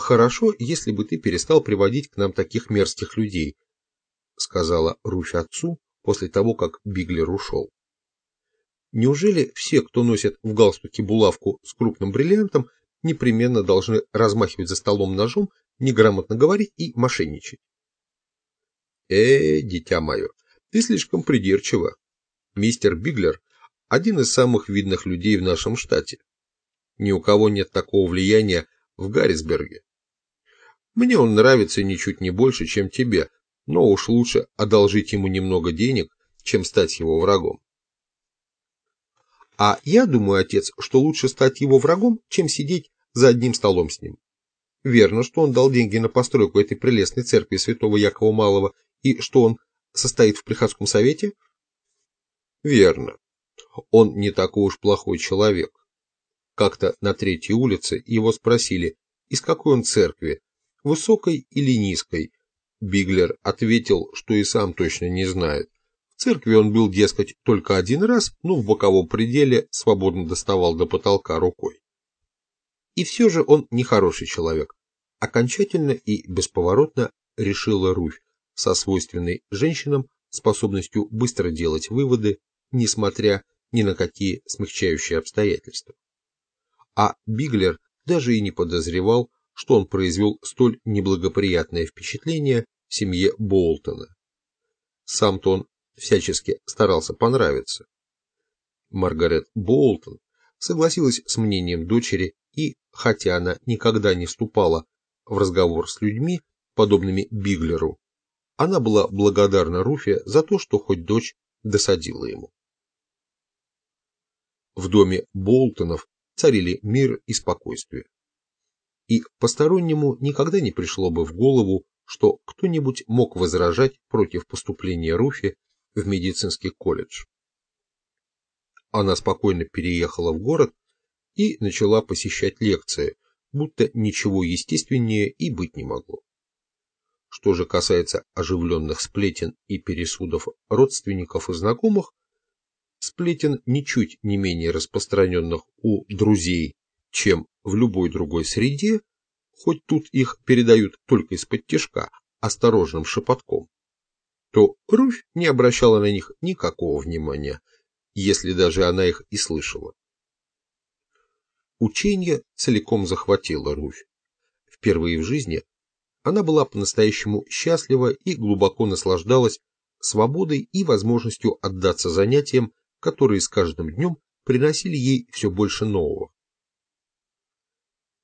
хорошо, если бы ты перестал приводить к нам таких мерзких людей, сказала Руфь отцу после того, как Биглер ушел. Неужели все, кто носит в галстуке булавку с крупным бриллиантом, непременно должны размахивать за столом ножом, неграмотно говорить и мошенничать? Э, дитя мое, ты слишком придирчива. Мистер Биглер – один из самых видных людей в нашем штате. Ни у кого нет такого влияния в Гаррисберге. Мне он нравится ничуть не больше, чем тебе, но уж лучше одолжить ему немного денег, чем стать его врагом. А я думаю, отец, что лучше стать его врагом, чем сидеть за одним столом с ним. Верно, что он дал деньги на постройку этой прелестной церкви святого Якова Малого, и что он состоит в приходском совете? Верно. Он не такой уж плохой человек. Как-то на третьей улице его спросили, из какой он церкви, высокой или низкой. Биглер ответил, что и сам точно не знает церкви он был, дескать, только один раз, но в боковом пределе свободно доставал до потолка рукой. И все же он нехороший человек. Окончательно и бесповоротно решила Руфь со свойственной женщинам способностью быстро делать выводы, несмотря ни на какие смягчающие обстоятельства. А Биглер даже и не подозревал, что он произвел столь неблагоприятное впечатление в семье Болтона. Сам-то он всячески старался понравиться. Маргарет Болтон согласилась с мнением дочери и, хотя она никогда не вступала в разговор с людьми, подобными Биглеру, она была благодарна Руфе за то, что хоть дочь досадила ему. В доме Болтонов царили мир и спокойствие. И постороннему никогда не пришло бы в голову, что кто-нибудь мог возражать против поступления Руфи в медицинский колледж. Она спокойно переехала в город и начала посещать лекции, будто ничего естественнее и быть не могло. Что же касается оживленных сплетен и пересудов родственников и знакомых, сплетен ничуть не менее распространенных у друзей, чем в любой другой среде, хоть тут их передают только из-под тяжка, осторожным шепотком то Руфь не обращала на них никакого внимания, если даже она их и слышала. Учение целиком захватило Руфь. Впервые в жизни она была по-настоящему счастлива и глубоко наслаждалась свободой и возможностью отдаться занятиям, которые с каждым днем приносили ей все больше нового.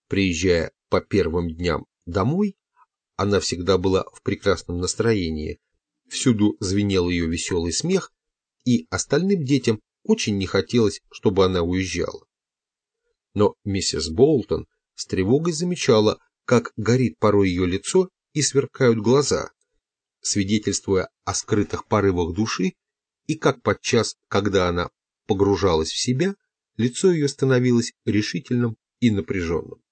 Приезжая по первым дням домой, она всегда была в прекрасном настроении, Всюду звенел ее веселый смех, и остальным детям очень не хотелось, чтобы она уезжала. Но миссис Болтон с тревогой замечала, как горит порой ее лицо и сверкают глаза, свидетельствуя о скрытых порывах души, и как подчас, когда она погружалась в себя, лицо ее становилось решительным и напряженным.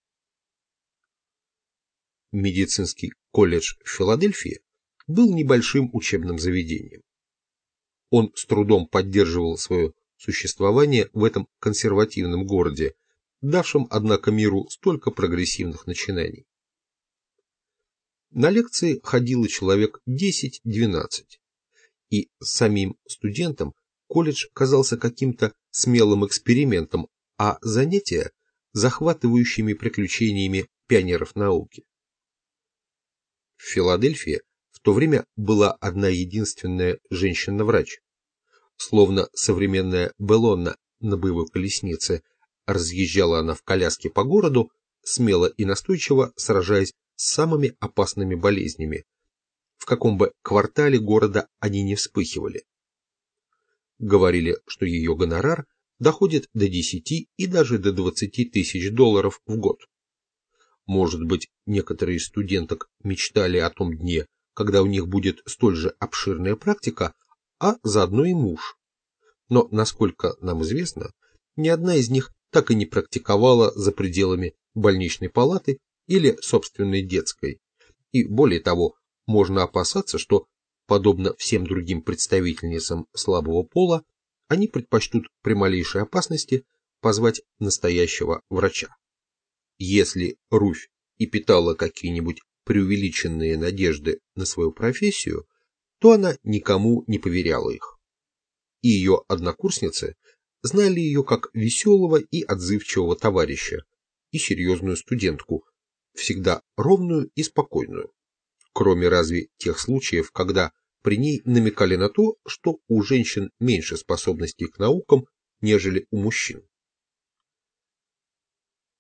Медицинский колледж в Филадельфии был небольшим учебным заведением. Он с трудом поддерживал свое существование в этом консервативном городе, давшем, однако, миру столько прогрессивных начинаний. На лекции ходило человек 10-12, и самим студентам колледж казался каким-то смелым экспериментом, а занятия – захватывающими приключениями пионеров науки. В Филадельфии то время была одна единственная женщина-врач. Словно современная Белонна на боевой колеснице, разъезжала она в коляске по городу, смело и настойчиво сражаясь с самыми опасными болезнями, в каком бы квартале города они не вспыхивали. Говорили, что ее гонорар доходит до 10 и даже до 20 тысяч долларов в год. Может быть, некоторые студенток мечтали о том дне, когда у них будет столь же обширная практика, а заодно и муж. Но, насколько нам известно, ни одна из них так и не практиковала за пределами больничной палаты или собственной детской. И более того, можно опасаться, что, подобно всем другим представительницам слабого пола, они предпочтут при малейшей опасности позвать настоящего врача. Если Руфь и питала какие-нибудь преувеличенные надежды на свою профессию, то она никому не поверяла их. И ее однокурсницы знали ее как веселого и отзывчивого товарища и серьезную студентку, всегда ровную и спокойную, кроме разве тех случаев, когда при ней намекали на то, что у женщин меньше способностей к наукам, нежели у мужчин.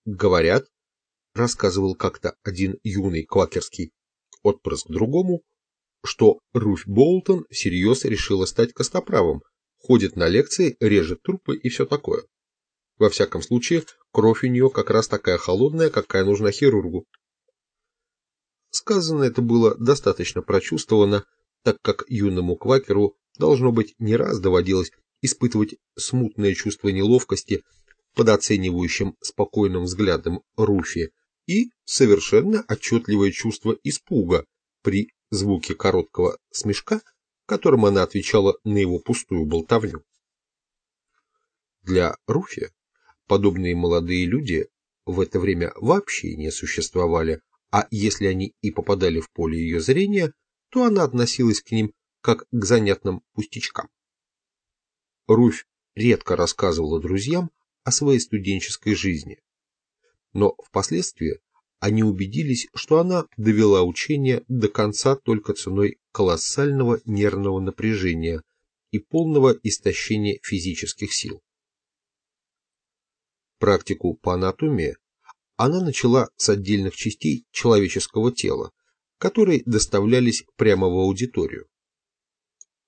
Говорят, рассказывал как-то один юный квакерский отпрыск другому, что Руфь Болтон всерьез решила стать костоправом, ходит на лекции, режет трупы и все такое. Во всяком случае, кровь у нее как раз такая холодная, какая нужна хирургу. Сказано это было достаточно прочувствовано, так как юному квакеру, должно быть, не раз доводилось испытывать смутное чувство неловкости под оценивающим спокойным взглядом Руфи и совершенно отчетливое чувство испуга при звуке короткого смешка, которым она отвечала на его пустую болтовню. Для Руфи подобные молодые люди в это время вообще не существовали, а если они и попадали в поле ее зрения, то она относилась к ним как к занятным пустячкам. Руфь редко рассказывала друзьям о своей студенческой жизни, но впоследствии они убедились, что она довела учение до конца только ценой колоссального нервного напряжения и полного истощения физических сил. Практику по анатомии она начала с отдельных частей человеческого тела, которые доставлялись прямо в аудиторию.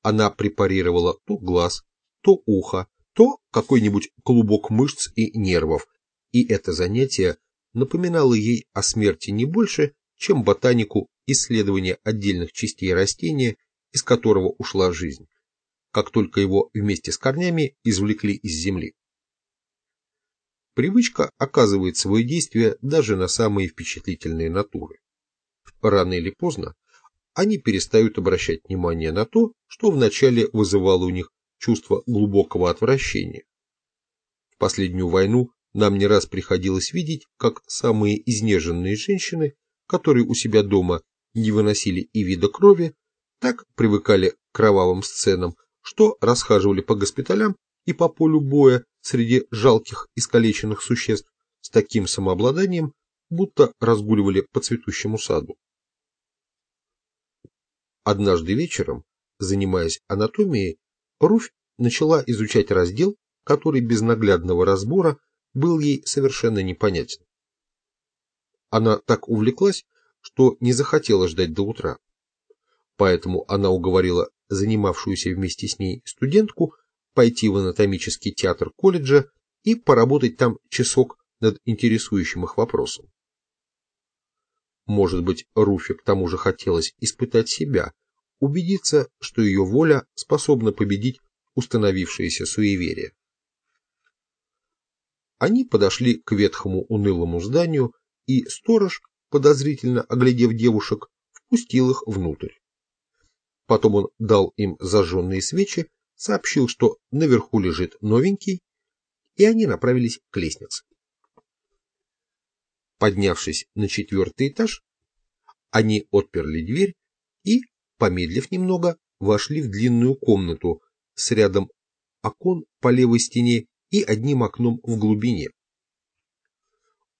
Она препарировала то глаз, то ухо, то какой-нибудь клубок мышц и нервов, и это занятие напоминало ей о смерти не больше, чем ботанику исследования отдельных частей растения, из которого ушла жизнь, как только его вместе с корнями извлекли из земли. Привычка оказывает свое действие даже на самые впечатлительные натуры. Рано или поздно они перестают обращать внимание на то, что вначале вызывало у них чувство глубокого отвращения. В последнюю войну нам не раз приходилось видеть, как самые изнеженные женщины, которые у себя дома не выносили и вида крови, так привыкали к кровавым сценам, что расхаживали по госпиталям и по полю боя среди жалких искалеченных существ с таким самообладанием, будто разгуливали по цветущему саду. Однажды вечером, занимаясь анатомией, Руфь начала изучать раздел, который без наглядного разбора был ей совершенно непонятен. Она так увлеклась, что не захотела ждать до утра. Поэтому она уговорила занимавшуюся вместе с ней студентку пойти в анатомический театр колледжа и поработать там часок над интересующим их вопросом. Может быть, Руфе к тому же хотелось испытать себя, убедиться, что ее воля способна победить установившееся суеверие. Они подошли к ветхому унылому зданию, и сторож, подозрительно оглядев девушек, впустил их внутрь. Потом он дал им зажженные свечи сообщил, что наверху лежит новенький, и они направились к лестнице. Поднявшись на четвертый этаж, они отперли дверь и, помедлив немного, вошли в длинную комнату с рядом окон по левой стене и одним окном в глубине.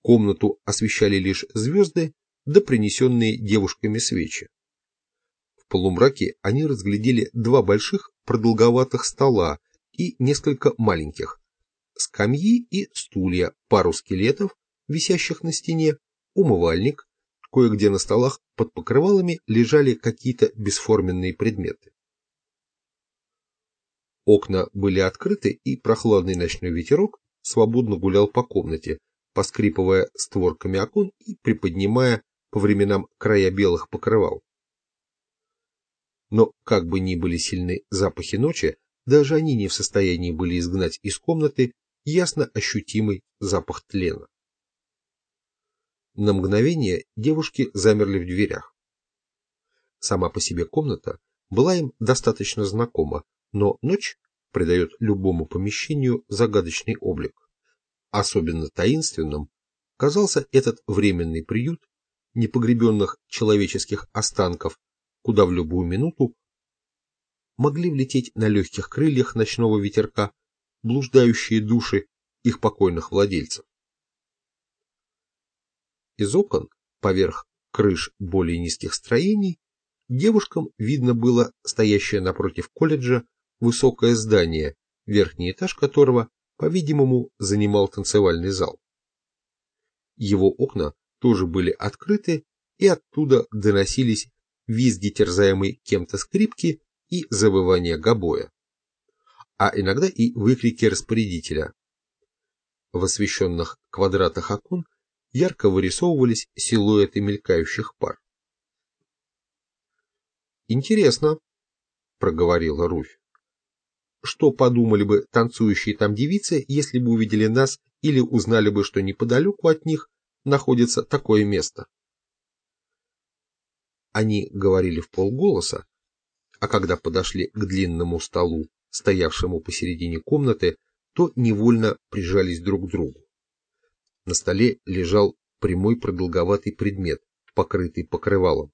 Комнату освещали лишь звезды да принесенные девушками свечи. В полумраке они разглядели два больших продолговатых стола и несколько маленьких, скамьи и стулья, пару скелетов, висящих на стене, умывальник, кое-где на столах под покрывалами лежали какие-то бесформенные предметы. Окна были открыты, и прохладный ночной ветерок свободно гулял по комнате, поскрипывая створками окон и приподнимая по временам края белых покрывал. Но как бы ни были сильны запахи ночи, даже они не в состоянии были изгнать из комнаты ясно ощутимый запах тлена. На мгновение девушки замерли в дверях. Сама по себе комната была им достаточно знакома, но ночь придает любому помещению загадочный облик. Особенно таинственным казался этот временный приют непогребенных человеческих останков, куда в любую минуту могли влететь на легких крыльях ночного ветерка блуждающие души их покойных владельцев. Из окон, поверх крыш более низких строений, девушкам видно было стоящее напротив колледжа высокое здание, верхний этаж которого, по-видимому, занимал танцевальный зал. Его окна тоже были открыты, и оттуда доносились визги терзаемой кем-то скрипки и завывание гобоя, а иногда и выкрики распорядителя. В освещенных квадратах окон ярко вырисовывались силуэты мелькающих пар. «Интересно», — проговорила Руфь. «Что подумали бы танцующие там девицы, если бы увидели нас или узнали бы, что неподалеку от них находится такое место?» Они говорили в полголоса, а когда подошли к длинному столу, стоявшему посередине комнаты, то невольно прижались друг к другу. На столе лежал прямой продолговатый предмет, покрытый покрывалом.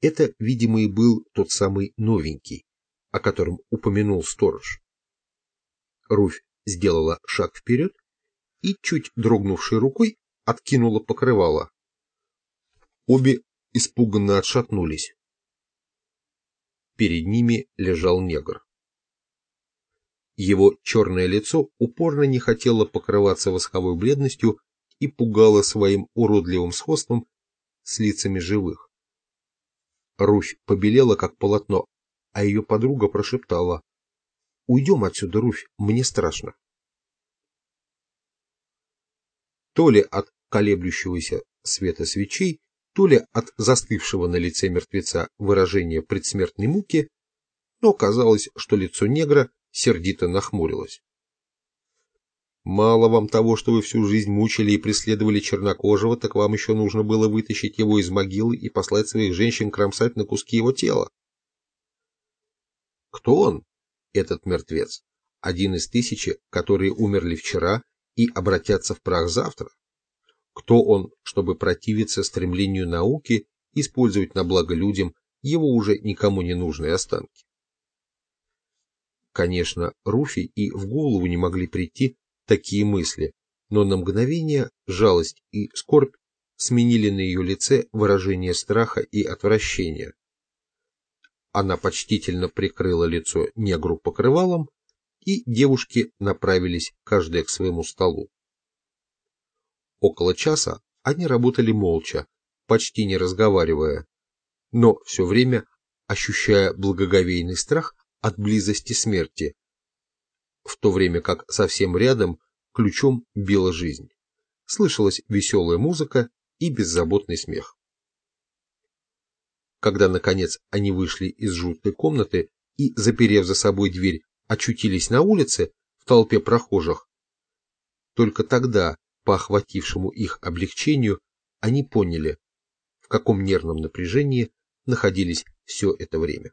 Это, видимо, и был тот самый новенький, о котором упомянул сторож. Руфь сделала шаг вперед и, чуть дрогнувшей рукой, откинула покрывало. Обе испуганно отшатнулись. Перед ними лежал негр. Его черное лицо упорно не хотело покрываться восковой бледностью и пугало своим уродливым сходством с лицами живых. Руфь побелела, как полотно, а ее подруга прошептала. «Уйдем отсюда, Руфь, мне страшно». То ли от колеблющегося света свечей, то ли от застывшего на лице мертвеца выражения предсмертной муки, но казалось, что лицо негра сердито нахмурилось. Мало вам того, что вы всю жизнь мучили и преследовали чернокожего, так вам еще нужно было вытащить его из могилы и послать своих женщин кромсать на куски его тела. Кто он, этот мертвец? Один из тысячи, которые умерли вчера и обратятся в прах завтра? Кто он, чтобы противиться стремлению науки использовать на благо людям его уже никому не нужные останки? Конечно, Руфи и в голову не могли прийти такие мысли, но на мгновение жалость и скорбь сменили на ее лице выражение страха и отвращения. Она почтительно прикрыла лицо негру покрывалом, и девушки направились каждая к своему столу. Около часа они работали молча, почти не разговаривая, но все время ощущая благоговейный страх от близости смерти, в то время как совсем рядом ключом била жизнь. Слышалась веселая музыка и беззаботный смех. Когда, наконец, они вышли из жуткой комнаты и, заперев за собой дверь, очутились на улице в толпе прохожих, только тогда по охватившему их облегчению, они поняли, в каком нервном напряжении находились все это время.